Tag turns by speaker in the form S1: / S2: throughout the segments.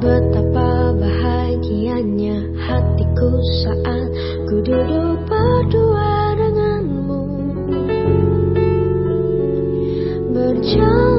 S1: Betapa bahagianya hatiku saat ku duduk berdua denganmu. Berjalan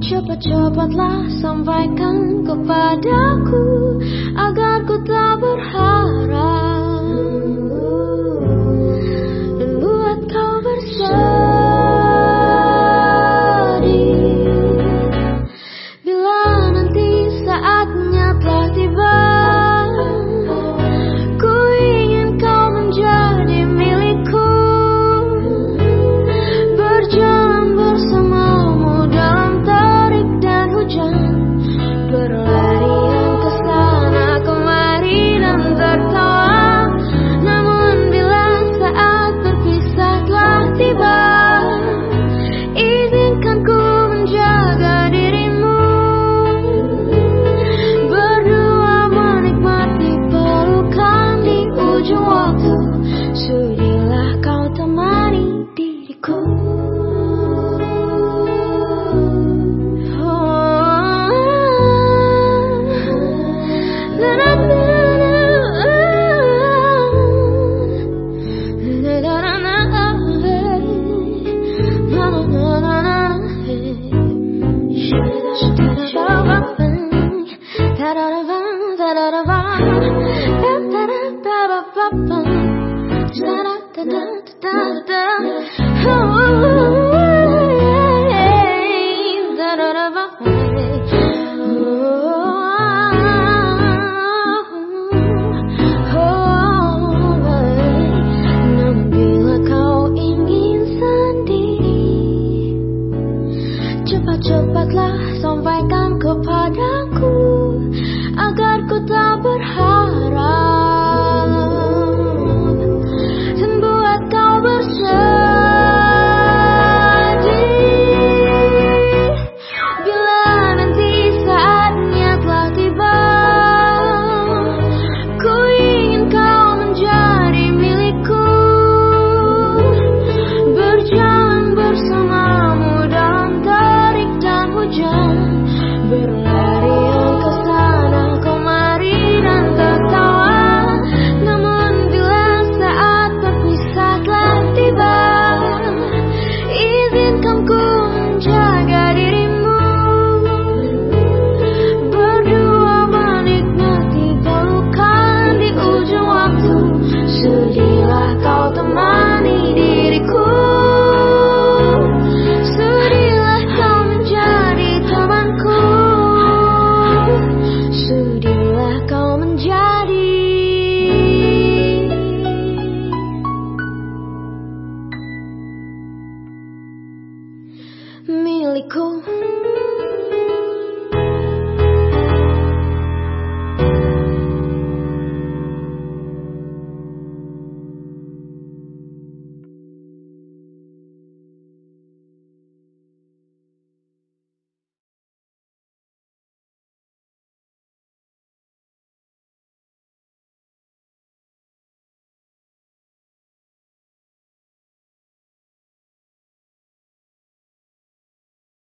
S1: Cepat-cepatlah sampaikan kepadaku Agar ku tak berharap. da da da da da milikku